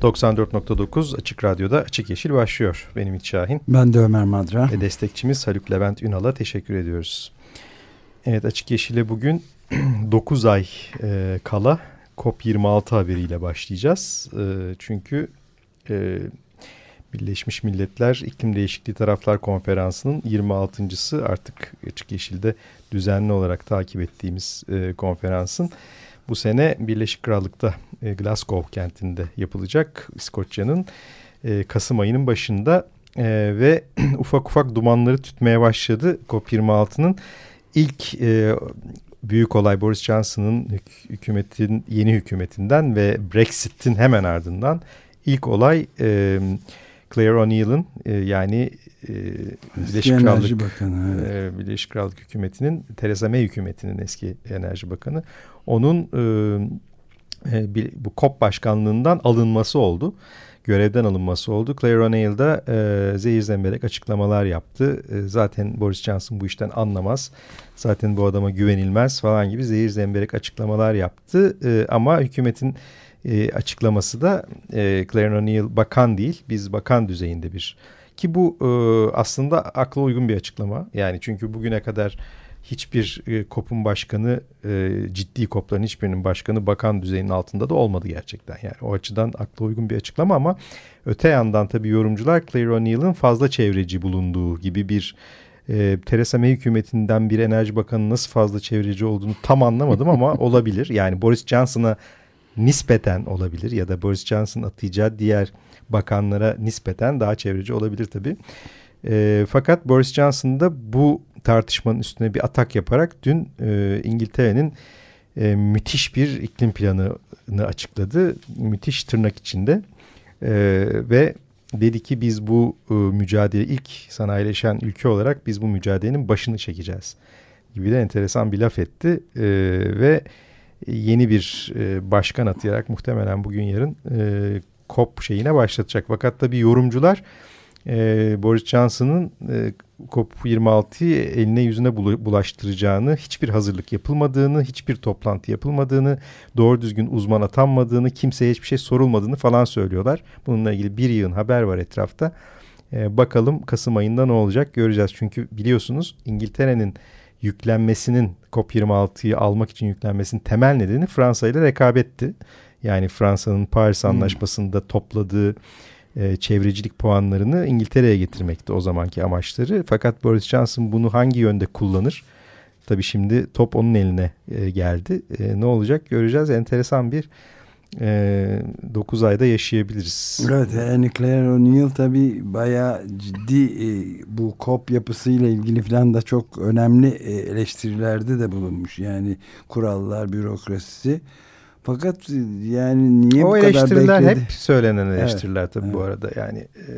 ...94.9 Açık Radyo'da Açık Yeşil başlıyor. Benim İç Şahin. Ben de Ömer Madra. Ve destekçimiz Haluk Levent Ünal'a teşekkür ediyoruz. Evet Açık Yeşil'e bugün 9 ay e, kala COP26 haberiyle başlayacağız. E, çünkü e, Birleşmiş Milletler İklim Değişikliği Taraflar Konferansı'nın 26.sı artık Açık Yeşil'de düzenli olarak takip ettiğimiz e, konferansın bu sene Birleşik Krallık'ta e, Glasgow kentinde yapılacak İskoçya'nın e, Kasım ayının başında e, ve ufak ufak dumanları tütmeye başladı COP26'nın ilk büyük olay Boris Johnson'ın hükümetin yeni hükümetinden ve Brexit'in hemen ardından ilk olay Claire O'Neill'ın yani e, Birleşik Krallık Bakanı, evet. e, Birleşik Krallık hükümetinin Theresa May hükümetinin eski Enerji Bakanı onun e, e, bir, bu COP başkanlığından alınması oldu. Görevden alınması oldu. Claire O'Neill da e, zehir zemberek açıklamalar yaptı. E, zaten Boris Johnson bu işten anlamaz. Zaten bu adama güvenilmez falan gibi zehir zemberek açıklamalar yaptı. E, ama hükümetin e, açıklaması da e, Claire O'Neill bakan değil, biz bakan düzeyinde bir ki bu e, aslında akla uygun bir açıklama. Yani çünkü bugüne kadar hiçbir e, kopun başkanı e, ciddi kopların hiçbirinin başkanı bakan düzeyinin altında da olmadı gerçekten. Yani o açıdan akla uygun bir açıklama ama öte yandan tabii yorumcular Claire O'Neill'ın fazla çevreci bulunduğu gibi bir e, Theresa May hükümetinden bir enerji bakanı nasıl fazla çevreci olduğunu tam anlamadım ama olabilir. Yani Boris Johnson'a nispeten olabilir ya da Boris Johnson atayacağı diğer bakanlara nispeten daha çevreci olabilir tabii. E, fakat Boris Johnson da bu tartışmanın üstüne bir atak yaparak dün e, İngiltere'nin e, müthiş bir iklim planını açıkladı. Müthiş tırnak içinde e, ve dedi ki biz bu e, mücadele ilk sanayileşen ülke olarak biz bu mücadelenin başını çekeceğiz gibi de enteresan bir laf etti e, ve yeni bir e, başkan atayarak muhtemelen bugün yarın e, COP şeyine başlatacak. Fakat tabii yorumcular e, Boris Johnson'ın e, COP26'yı eline yüzüne bulaştıracağını, hiçbir hazırlık yapılmadığını, hiçbir toplantı yapılmadığını, doğru düzgün uzman atanmadığını, kimseye hiçbir şey sorulmadığını falan söylüyorlar. Bununla ilgili bir yığın haber var etrafta. Ee, bakalım Kasım ayında ne olacak göreceğiz. Çünkü biliyorsunuz İngiltere'nin yüklenmesinin COP26'yı almak için yüklenmesinin temel nedeni Fransa ile rekabetti. Yani Fransa'nın Paris hmm. Anlaşması'nda topladığı e, çevrecilik puanlarını İngiltere'ye getirmekti o zamanki amaçları. Fakat Boris Johnson bunu hangi yönde kullanır? Tabii şimdi top onun eline e, geldi. E, ne olacak göreceğiz. Enteresan bir e, 9 ayda yaşayabiliriz. Evet yani Claire O'Neill tabii bayağı ciddi e, bu COP yapısıyla ilgili falan da çok önemli e, eleştirilerde de bulunmuş. Yani kurallar, bürokrasisi. Fakat yani niye o bu kadar eleştiriler hep söylenen eleştiriler evet, tabii evet. bu arada. Yani e,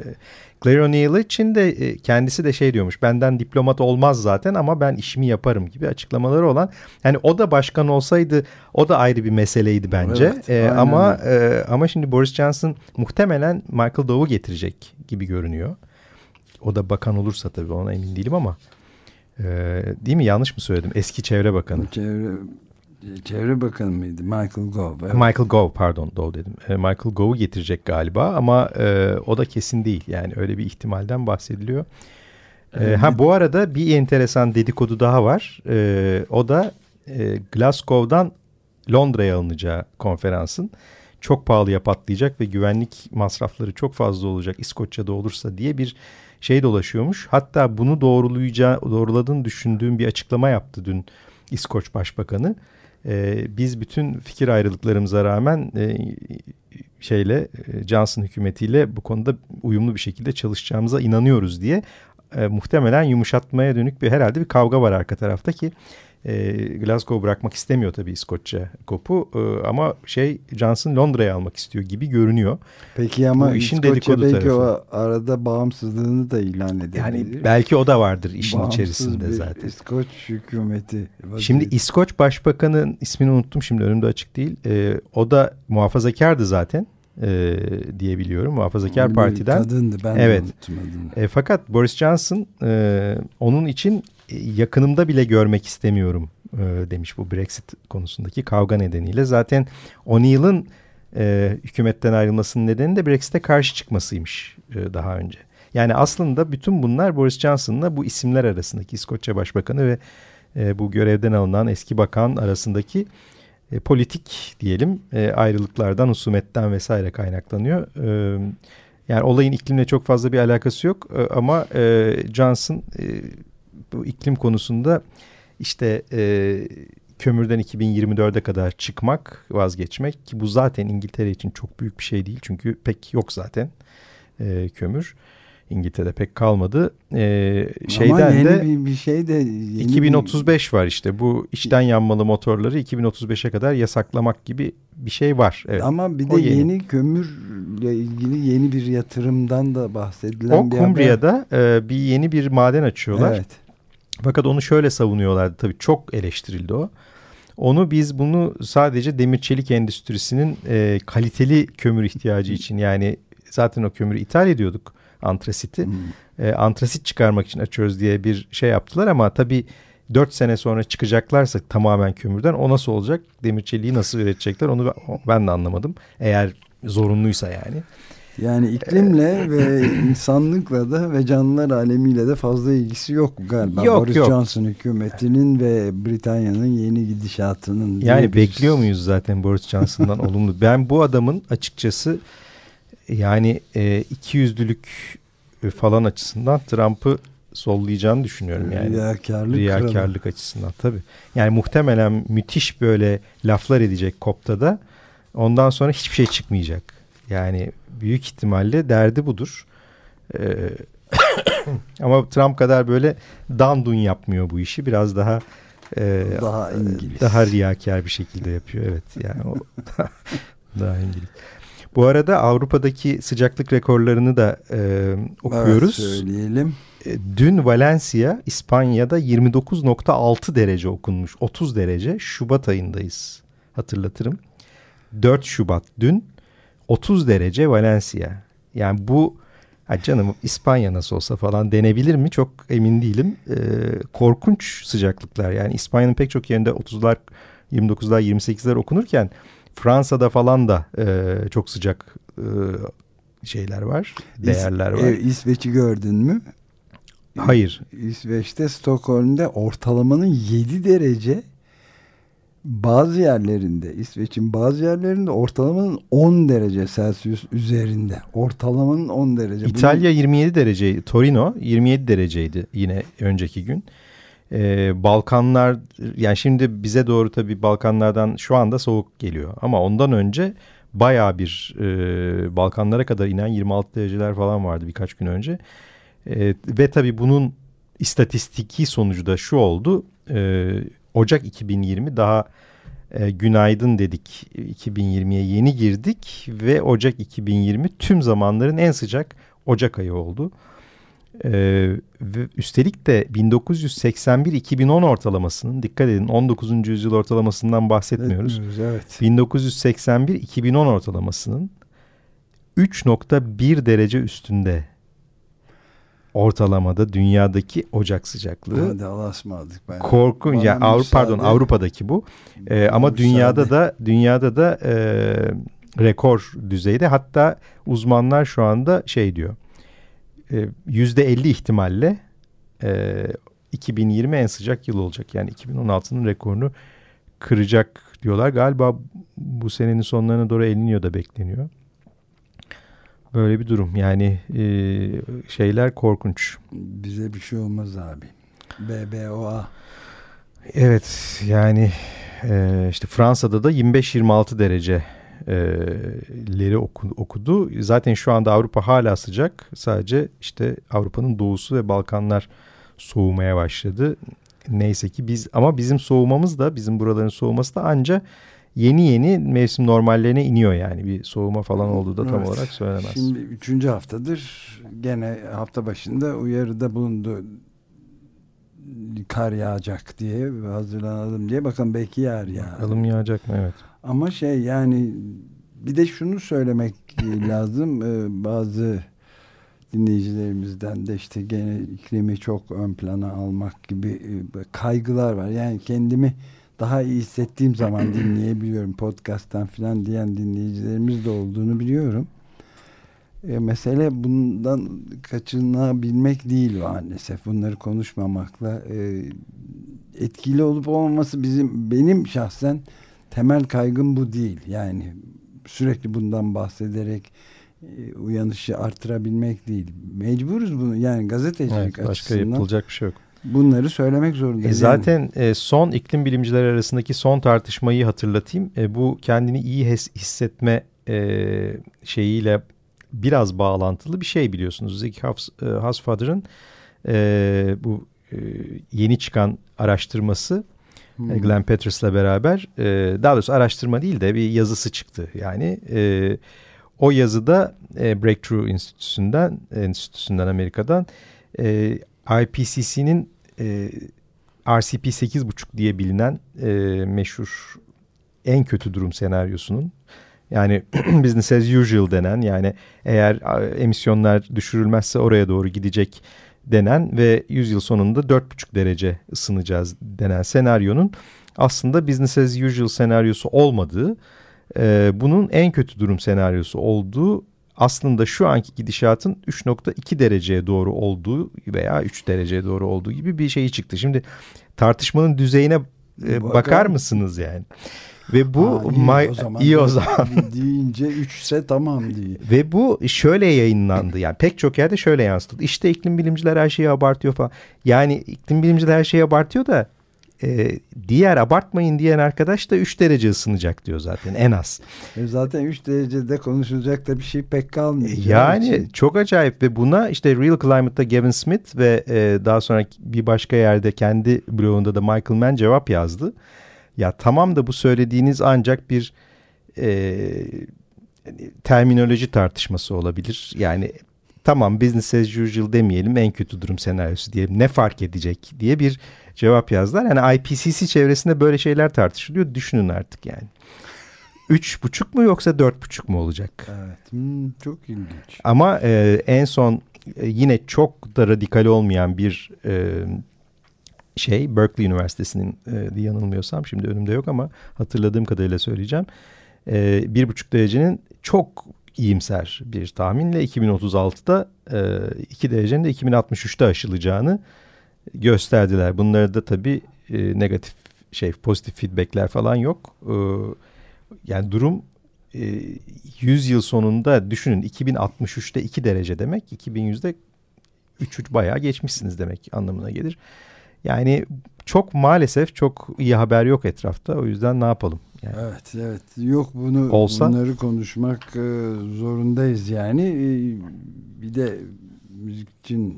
Claire O'Neill için de e, kendisi de şey diyormuş. Benden diplomat olmaz zaten ama ben işimi yaparım gibi açıklamaları olan. Yani o da başkan olsaydı o da ayrı bir meseleydi bence. Evet, e, ama e, ama şimdi Boris Johnson muhtemelen Michael Dove'u getirecek gibi görünüyor. O da bakan olursa tabii ona emin değilim ama. E, değil mi? Yanlış mı söyledim? Eski çevre bakanı. Çevre Çevre Bakanı mıydı? Michael Gove. Evet. Michael Gove pardon Gove dedim. E, Michael Gove'u getirecek galiba ama e, o da kesin değil. Yani öyle bir ihtimalden bahsediliyor. E, ha bu arada bir enteresan dedikodu daha var. E, o da e, Glasgow'dan Londra'ya alınacağı konferansın çok pahalıya patlayacak ve güvenlik masrafları çok fazla olacak İskoçya'da olursa diye bir şey dolaşıyormuş. Hatta bunu doğrulayacağı, doğruladığını düşündüğüm bir açıklama yaptı dün İskoç Başbakanı e, biz bütün fikir ayrılıklarımıza rağmen e, şeyle e, Johnson hükümetiyle bu konuda uyumlu bir şekilde çalışacağımıza inanıyoruz diye e, muhtemelen yumuşatmaya dönük bir herhalde bir kavga var arka tarafta ki E, Glasgow bırakmak istemiyor tabii İskoçya kopu e, ama şey Johnson Londra'ya almak istiyor gibi görünüyor. Peki ama Bu işin İskoçya belki tarafı. o arada bağımsızlığını da ilan edebilir. Yani belki o da vardır işin Bağımsız içerisinde zaten. İskoç hükümeti. Şimdi İskoç Başbakan'ın ismini unuttum şimdi önümde açık değil. E, o da muhafazakardı zaten e, diyebiliyorum. Muhafazakar Parti'den. Kadındı ben evet. unuttum adını. E, fakat Boris Johnson e, onun için yakınımda bile görmek istemiyorum e, demiş bu Brexit konusundaki kavga nedeniyle. Zaten O'Neill'ın e, hükümetten ayrılmasının nedeni de Brexit'e karşı çıkmasıymış e, daha önce. Yani aslında bütün bunlar Boris Johnson'la bu isimler arasındaki İskoçya Başbakanı ve e, bu görevden alınan eski bakan arasındaki e, politik diyelim e, ayrılıklardan, husumetten vesaire kaynaklanıyor. E, yani olayın iklimle çok fazla bir alakası yok e, ama e, Johnson e, bu iklim konusunda işte e, kömürden 2024'e kadar çıkmak, vazgeçmek ki bu zaten İngiltere için çok büyük bir şey değil çünkü pek yok zaten e, kömür. İngiltere'de pek kalmadı. Ee, şeyden Ama yeni de bir, bir şey de 2035 bir... var işte. Bu içten yanmalı motorları 2035'e kadar yasaklamak gibi bir şey var. Evet. Ama bir de yeni. yeni kömürle ilgili yeni bir yatırımdan da bahsedilen o bir Cumbria'da e, bir yeni bir maden açıyorlar. Evet. Fakat onu şöyle savunuyorlardı tabii çok eleştirildi o. Onu biz bunu sadece demir çelik endüstrisinin e, kaliteli kömür ihtiyacı için yani zaten o kömürü ithal ediyorduk antrasiti. Hmm. E, antrasit çıkarmak için açıyoruz diye bir şey yaptılar ama tabii 4 sene sonra çıkacaklarsa tamamen kömürden o nasıl olacak? Demir çeliği nasıl üretecekler onu ben de anlamadım. Eğer zorunluysa yani. Yani iklimle ve insanlıkla da ve canlılar alemiyle de fazla ilgisi yok galiba. Yok, Boris yok. Johnson hükümetinin ve Britanya'nın yeni gidişatının. Yani bekliyor muyuz zaten Boris Johnson'dan olumlu? Ben bu adamın açıkçası yani e, iki yüzlülük falan açısından Trump'ı sollayacağını düşünüyorum yani. Riyakarlık, Riyakarlık açısından tabii. Yani muhtemelen müthiş böyle laflar edecek kopta da ondan sonra hiçbir şey çıkmayacak. Yani büyük ihtimalle derdi budur. Ee, ama Trump kadar böyle dandun yapmıyor bu işi. Biraz daha e, daha İngiliz. Daha riyakar bir şekilde yapıyor. Evet yani o daha İngiliz. Bu arada Avrupa'daki sıcaklık rekorlarını da e, okuyoruz. Evet, söyleyelim. E, dün Valencia İspanya'da 29.6 derece okunmuş. 30 derece Şubat ayındayız. Hatırlatırım. 4 Şubat dün 30 derece Valencia. Yani bu ha canım İspanya nasıl olsa falan denebilir mi? Çok emin değilim. Ee, korkunç sıcaklıklar. Yani İspanya'nın pek çok yerinde 30'lar, 29'lar, 28'ler okunurken Fransa'da falan da e, çok sıcak e, şeyler var, değerler var. E, İsveç'i gördün mü? Hayır. İsveç'te Stockholm'de ortalamanın 7 derece bazı yerlerinde İsveç'in bazı yerlerinde ortalamanın 10 derece Celsius üzerinde. Ortalamanın 10 derece. İtalya Bunun... 27 derece, Torino 27 dereceydi yine önceki gün. Ee, Balkanlar yani şimdi bize doğru tabii Balkanlardan şu anda soğuk geliyor. Ama ondan önce baya bir e, Balkanlara kadar inen 26 dereceler falan vardı birkaç gün önce. E, ve tabii bunun istatistiki sonucu da şu oldu. E, Ocak 2020 daha e, günaydın dedik 2020'ye yeni girdik ve Ocak 2020 tüm zamanların en sıcak Ocak ayı oldu. Ee, ve üstelik de 1981-2010 ortalamasının dikkat edin 19. yüzyıl ortalamasından bahsetmiyoruz. Evet. 1981-2010 ortalamasının 3.1 derece üstünde ortalamada dünyadaki ocak sıcaklığı. Hadi alasmadık. Ben. Korkunç. Yani Avrupa, pardon Avrupa'daki bu. Ee, ama müsaade. dünyada da dünyada da e, rekor düzeyde. Hatta uzmanlar şu anda şey diyor e, yüzde 50 ihtimalle e, 2020 en sıcak yıl olacak. Yani 2016'nın rekorunu kıracak diyorlar. Galiba bu senenin sonlarına doğru El da bekleniyor. Böyle bir durum. Yani e, şeyler korkunç. Bize bir şey olmaz abi. BBOA. Evet yani e, işte Fransa'da da 25-26 derece leri okudu. Zaten şu anda Avrupa hala sıcak. Sadece işte Avrupa'nın doğusu ve Balkanlar soğumaya başladı. neyse ki biz ama bizim soğumamız da bizim buraların soğuması da anca yeni yeni mevsim normallerine iniyor yani bir soğuma falan olduğu da tam evet. olarak söylenemez. Şimdi üçüncü haftadır gene hafta başında uyarıda bulundu kar yağacak diye hazırlanalım diye bakın belki yağar ya. Bakalım yağacak mı evet. Ama şey yani bir de şunu söylemek lazım ee, bazı dinleyicilerimizden de işte gene iklimi çok ön plana almak gibi e, kaygılar var. Yani kendimi daha iyi hissettiğim zaman dinleyebiliyorum podcast'tan filan diyen dinleyicilerimiz de olduğunu biliyorum. E, mesele bundan kaçınabilmek değil maalesef. Bunları konuşmamakla e, etkili olup olmaması bizim benim şahsen temel kaygım bu değil. Yani sürekli bundan bahsederek e, uyanışı artırabilmek değil. Mecburuz bunu yani gazetecilik evet, başka açısından. yapılacak bir şey yok. Bunları söylemek zorundayız. E zaten e, son iklim bilimciler arasındaki son tartışmayı hatırlatayım. E, bu kendini iyi hissetme e, şeyiyle biraz bağlantılı bir şey biliyorsunuz. Zeki Hasfader'ın e, e, bu e, yeni çıkan araştırması hmm. E, Glenn Peters'la beraber e, daha doğrusu araştırma değil de bir yazısı çıktı. Yani e, o yazıda e, Breakthrough Enstitüsü'nden, Enstitüsü'nden Amerika'dan e, IPCC'nin e, RCP 8.5 diye bilinen e, meşhur en kötü durum senaryosunun yani business as usual denen yani eğer emisyonlar düşürülmezse oraya doğru gidecek denen ve 100 yıl sonunda 4,5 derece ısınacağız denen senaryonun aslında business as usual senaryosu olmadığı, e, bunun en kötü durum senaryosu olduğu aslında şu anki gidişatın 3.2 dereceye doğru olduğu veya 3 dereceye doğru olduğu gibi bir şey çıktı. Şimdi tartışmanın düzeyine e, bakar mısınız yani? Ve bu Aa, iyi, o zaman, iyi o zaman. deyince 3'se tamam diye. Ve bu şöyle yayınlandı. Yani pek çok yerde şöyle yansıtıldı. İşte iklim bilimciler her şeyi abartıyor falan. Yani iklim bilimciler her şeyi abartıyor da e, diğer abartmayın diyen arkadaş da 3 derece ısınacak diyor zaten en az. E zaten 3 derecede konuşulacak da bir şey pek kalmıyor. Yani için. çok acayip ve buna işte Real Climate'da Gavin Smith ve e, daha sonra bir başka yerde kendi blogunda da Michael Mann cevap yazdı. Ya tamam da bu söylediğiniz ancak bir e, terminoloji tartışması olabilir. Yani tamam business as usual demeyelim en kötü durum senaryosu diyelim ne fark edecek diye bir cevap yazdılar. Yani IPCC çevresinde böyle şeyler tartışılıyor düşünün artık yani. Üç buçuk mu yoksa dört buçuk mu olacak? Evet hmm, çok ilginç. Ama e, en son e, yine çok da radikal olmayan bir e, şey Berkeley Üniversitesi'nin e, yanılmıyorsam şimdi önümde yok ama hatırladığım kadarıyla söyleyeceğim. E, bir buçuk derecenin çok iyimser bir tahminle 2036'da e, 2 derecenin de 2063'te aşılacağını gösterdiler. Bunları da tabii e, negatif şey pozitif feedbackler falan yok. E, yani durum e, 100 yıl sonunda düşünün 2063'te 2 derece demek 2100'de 3 3 bayağı geçmişsiniz demek anlamına gelir. Yani çok maalesef çok iyi haber yok etrafta. O yüzden ne yapalım? Yani. Evet evet yok bunu Olsa, bunları konuşmak e, zorundayız yani e, bir de müzik için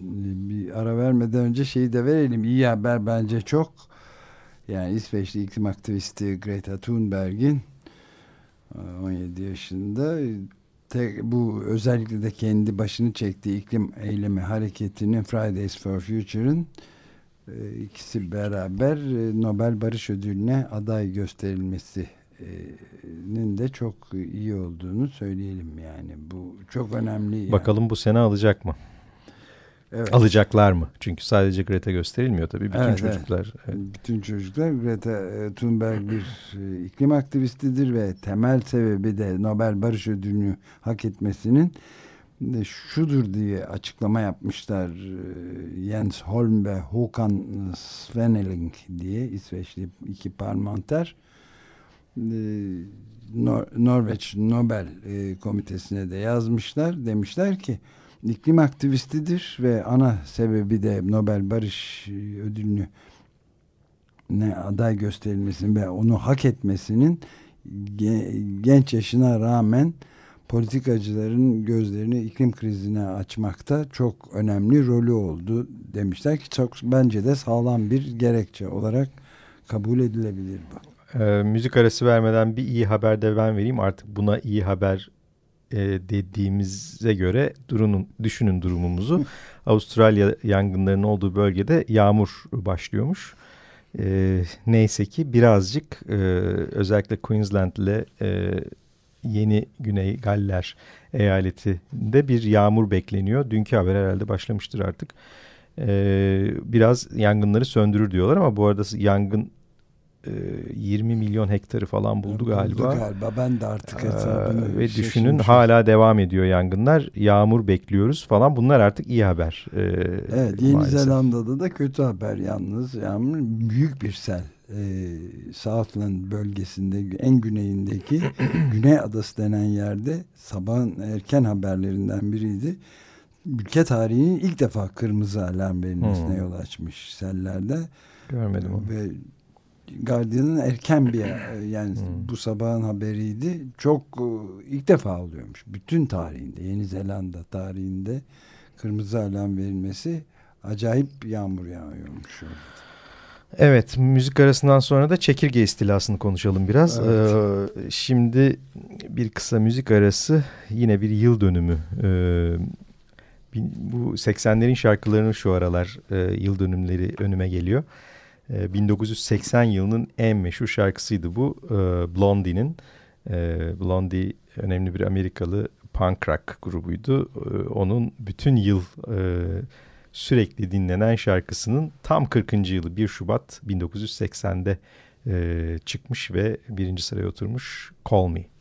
bir ara vermeden önce şeyi de verelim iyi haber bence çok yani İsveçli iklim aktivisti Greta Thunberg'in 17 e, yaşında tek, bu özellikle de kendi başını çektiği iklim eylemi hareketinin Fridays for Future'ın e, ikisi beraber e, Nobel Barış Ödülü'ne aday gösterilmesinin de çok iyi olduğunu söyleyelim yani bu çok önemli. Yani. Bakalım bu sene alacak mı? Evet. Alacaklar mı? Çünkü sadece Greta gösterilmiyor tabii. Bütün evet, çocuklar. Evet. Bütün çocuklar. Greta e, Thunberg bir iklim aktivistidir ve temel sebebi de Nobel Barış Ödülünü hak etmesinin şudur diye açıklama yapmışlar e, Jens Holm ve Håkan Svenneling diye İsveçli iki parlamenter e, Nor Norveç Nobel e, komitesine de yazmışlar demişler ki iklim aktivistidir ve ana sebebi de Nobel Barış Ödülünü ne aday gösterilmesinin ve onu hak etmesinin genç yaşına rağmen politikacıların gözlerini iklim krizine açmakta çok önemli rolü oldu demişler ki çok bence de sağlam bir gerekçe olarak kabul edilebilir bu. E, müzik arası vermeden bir iyi haber de ben vereyim. Artık buna iyi haber e, dediğimize göre durunun, düşünün durumumuzu. Avustralya yangınlarının olduğu bölgede yağmur başlıyormuş. E, neyse ki birazcık e, özellikle Queensland ile e, Yeni Güney Galler eyaletinde bir yağmur bekleniyor. Dünkü haber herhalde başlamıştır artık. E, biraz yangınları söndürür diyorlar ama bu arada yangın 20 e, milyon hektarı falan buldu, buldu galiba. galiba. Ben de artık hesabını ee, Ve düşünün hala devam ediyor yangınlar. Yağmur bekliyoruz falan. Bunlar artık iyi haber. Ee, evet Yeni maalesef. Zelanda'da da kötü haber yalnız. Yağmur büyük bir sel. Ee, Southland bölgesinde en güneyindeki Güney Adası denen yerde sabahın erken haberlerinden biriydi. Ülke tarihinin ilk defa kırmızı alarm verilmesine hmm. yol açmış sellerde. Görmedim onu. Ve Guardian'ın erken bir yani hmm. bu sabahın haberiydi. Çok e, ilk defa oluyormuş. Bütün tarihinde Yeni Zelanda tarihinde kırmızı alarm verilmesi acayip yağmur yağıyormuş orada. Evet müzik arasından sonra da çekirge istilasını konuşalım biraz. Evet. Ee, şimdi bir kısa müzik arası yine bir yıl dönümü. Ee, bu 80'lerin şarkılarının şu aralar e, yıl dönümleri önüme geliyor. 1980 ee, yılının en meşhur şarkısıydı bu. E, Blondie'nin. E, Blondie önemli bir Amerikalı punk rock grubuydu. Onun bütün yıl sürekli dinlenen şarkısının tam 40. yılı 1 Şubat 1980'de çıkmış ve birinci sıraya oturmuş Call Me.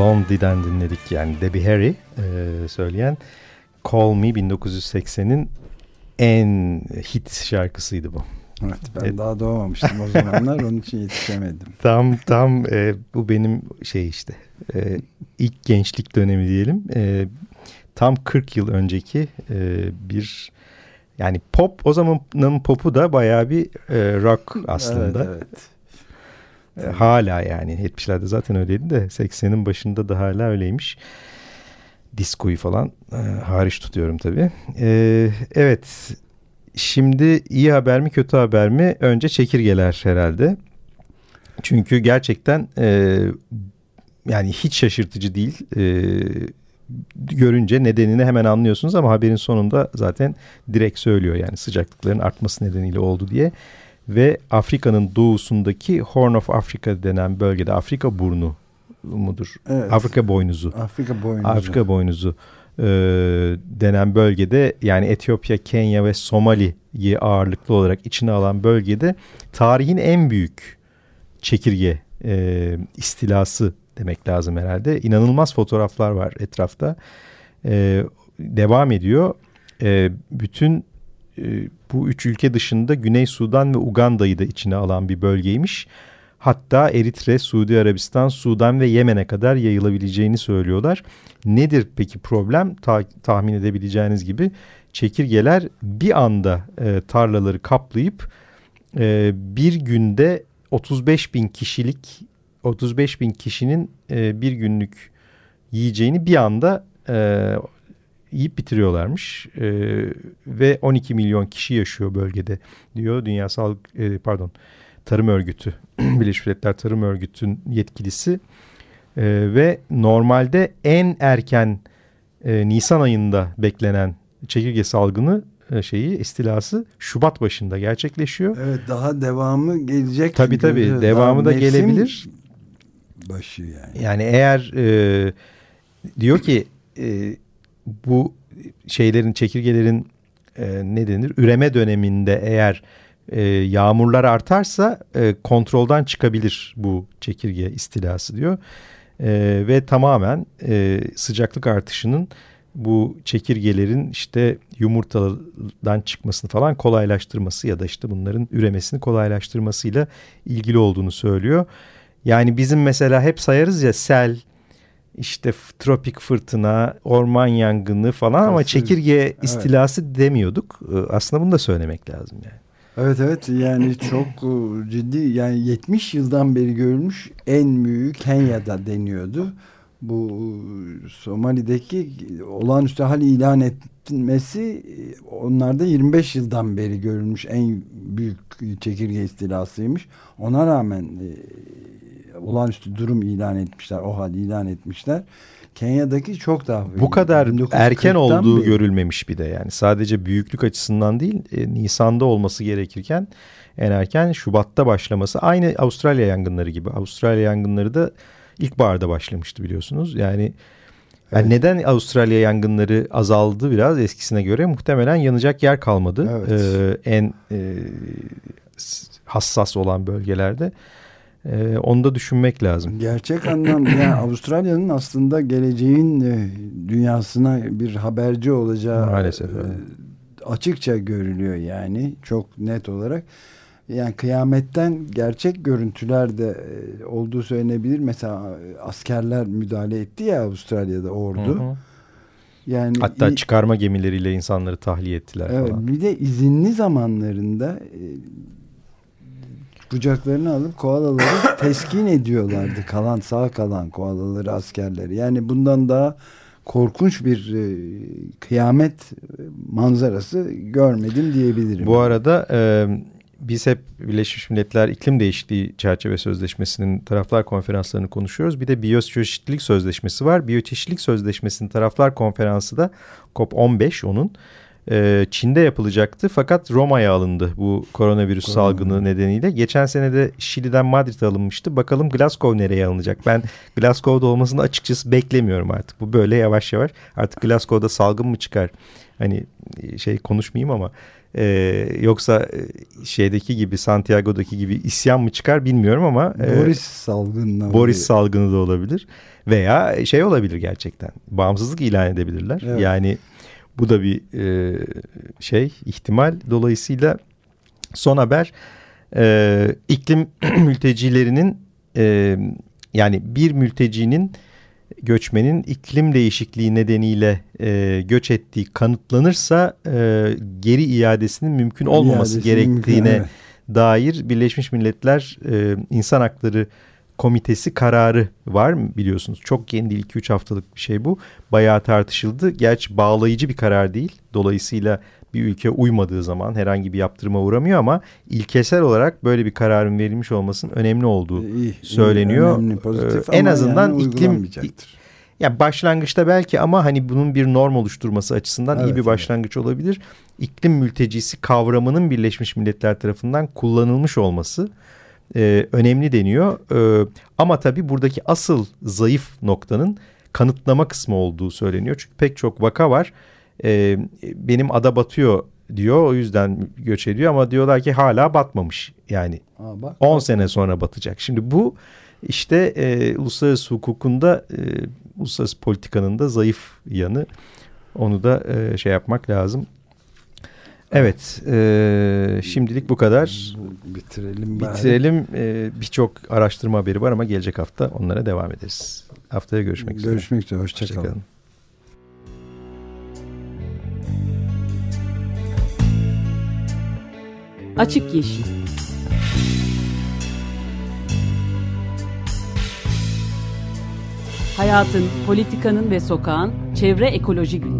Blondie'den dinledik yani Debbie Harry e, söyleyen Call Me 1980'in en hit şarkısıydı bu. Evet ben evet. daha doğmamıştım o zamanlar onun için yetişemedim. Tam tam e, bu benim şey işte e, ilk gençlik dönemi diyelim. E, tam 40 yıl önceki e, bir yani pop o zamanın popu da bayağı bir e, rock aslında. Evet, evet. E, hala yani 70'lerde zaten öyleydi de 80'in başında da hala öyleymiş. Diskoyu falan e, hariç tutuyorum tabii. E, evet şimdi iyi haber mi kötü haber mi? Önce çekirgeler herhalde. Çünkü gerçekten e, yani hiç şaşırtıcı değil. E, görünce nedenini hemen anlıyorsunuz ama haberin sonunda zaten direkt söylüyor yani sıcaklıkların artması nedeniyle oldu diye. Ve Afrika'nın doğusundaki Horn of Africa denen bölgede Afrika burnu mudur? Evet. Afrika boynuzu. Afrika boynuzu. Afrika boynuzu e, denen bölgede yani Etiyopya, Kenya ve Somali'yi ağırlıklı olarak içine alan bölgede tarihin en büyük çekirge e, istilası demek lazım herhalde. İnanılmaz fotoğraflar var etrafta. E, devam ediyor. E, bütün bu üç ülke dışında Güney Sudan ve Uganda'yı da içine alan bir bölgeymiş. Hatta Eritre, Suudi Arabistan, Sudan ve Yemen'e kadar yayılabileceğini söylüyorlar. Nedir peki problem? Ta tahmin edebileceğiniz gibi çekirgeler bir anda e, tarlaları kaplayıp e, bir günde 35 bin kişilik 35 bin kişinin e, bir günlük yiyeceğini bir anda e, yiyip bitiriyorlarmış e, ve 12 milyon kişi yaşıyor bölgede diyor Dünya Sağlık e, pardon Tarım Örgütü Birleşmiş Milletler Tarım Örgütü'nün yetkilisi e, ve normalde en erken e, Nisan ayında beklenen çekirge salgını e, şeyi istilası Şubat başında gerçekleşiyor. Evet daha devamı gelecek. Tabii tabii devamı da gelebilir başı yani. Yani eğer e, diyor ki e, bu şeylerin çekirgelerin e, ne denir üreme döneminde eğer e, yağmurlar artarsa e, kontrolden çıkabilir bu çekirge istilası diyor. E, ve tamamen e, sıcaklık artışının bu çekirgelerin işte yumurtadan çıkmasını falan kolaylaştırması ya da işte bunların üremesini kolaylaştırmasıyla ilgili olduğunu söylüyor. Yani bizim mesela hep sayarız ya sel, işte tropik fırtına, orman yangını falan ama çekirge istilası evet. demiyorduk. Ee, aslında bunu da söylemek lazım yani. Evet evet yani çok e, ciddi yani 70 yıldan beri görülmüş en büyük Kenya'da deniyordu. Bu Somali'deki olağanüstü hal ilan etmesi onlarda 25 yıldan beri görülmüş en büyük çekirge istilasıymış. Ona rağmen e, olağanüstü durum ilan etmişler. O hal ilan etmişler. Kenya'daki çok daha büyük. Bu kadar erken olduğu beri. görülmemiş bir de yani. Sadece büyüklük açısından değil e, Nisan'da olması gerekirken en erken Şubat'ta başlaması. Aynı Avustralya yangınları gibi. Avustralya yangınları da ilkbaharda başlamıştı biliyorsunuz. Yani yani evet. neden Avustralya yangınları azaldı biraz eskisine göre? Muhtemelen yanacak yer kalmadı. Evet. Ee, en e, hassas olan bölgelerde. Ee, onu da düşünmek lazım. Gerçek anlamda yani Avustralya'nın aslında geleceğin e, dünyasına bir haberci olacağı Maalesef, e, açıkça görülüyor yani çok net olarak. Yani kıyametten gerçek görüntüler de e, olduğu söylenebilir. Mesela askerler müdahale etti ya Avustralya'da ordu. Hı hı. Yani hatta çıkarma gemileriyle insanları tahliye ettiler evet, falan. Bir de izinli zamanlarında kucaklarına alıp koalaları teskin ediyorlardı. Kalan sağ kalan koalaları askerleri. Yani bundan daha korkunç bir e, kıyamet manzarası görmedim diyebilirim. Bu arada e, biz hep Birleşmiş Milletler İklim Değişikliği Çerçeve Sözleşmesi'nin taraflar konferanslarını konuşuyoruz. Bir de Biyoçeşitlilik Sözleşmesi var. Biyoçeşitlilik Sözleşmesi'nin taraflar konferansı da COP15 onun e, Çin'de yapılacaktı fakat Roma'ya alındı bu koronavirüs Korona. salgını nedeniyle. Geçen sene de Şili'den Madrid'e alınmıştı. Bakalım Glasgow nereye alınacak? Ben Glasgow'da olmasını açıkçası beklemiyorum artık. Bu böyle yavaş yavaş artık Glasgow'da salgın mı çıkar? Hani şey konuşmayayım ama e, yoksa şeydeki gibi Santiago'daki gibi isyan mı çıkar bilmiyorum ama Boris e, salgını Boris salgını da olabilir veya şey olabilir gerçekten bağımsızlık ilan edebilirler. Evet. Yani bu da bir e, şey ihtimal. Dolayısıyla son haber e, iklim mültecilerinin e, yani bir mültecinin göçmenin iklim değişikliği nedeniyle e, göç ettiği kanıtlanırsa e, geri iadesinin mümkün olmaması İadesi gerektiğine mümkün, evet. dair Birleşmiş Milletler e, İnsan Hakları Komitesi kararı var mı biliyorsunuz. Çok yeni değil 2-3 haftalık bir şey bu. Bayağı tartışıldı. Gerçi bağlayıcı bir karar değil. Dolayısıyla bir ülke uymadığı zaman herhangi bir yaptırıma uğramıyor ama ilkesel olarak böyle bir kararın verilmiş olmasının önemli olduğu iyi, söyleniyor. Önemli, pozitif ee, en azından yani iklim ya başlangıçta belki ama hani bunun bir norm oluşturması açısından evet, iyi bir başlangıç evet. olabilir. İklim mültecisi kavramının Birleşmiş Milletler tarafından kullanılmış olması e, önemli deniyor. E, ama tabii buradaki asıl zayıf noktanın kanıtlama kısmı olduğu söyleniyor. Çünkü pek çok vaka var. E, benim ada batıyor diyor o yüzden göç ediyor ama diyorlar ki hala batmamış. Yani Aa, bak, 10 bak. sene sonra batacak. Şimdi bu işte e, uluslararası hukukunda e, uluslararası politikanın da zayıf yanı. Onu da e, şey yapmak lazım. Evet, e, şimdilik bu kadar. Bitirelim. Bitirelim. E, Birçok araştırma haberi var ama gelecek hafta onlara devam ederiz. Haftaya görüşmek üzere. Görüşmek üzere, hoşçakalın. Hoşça Açık Yeşil Hayatın, politikanın ve sokağın çevre ekoloji gündemi.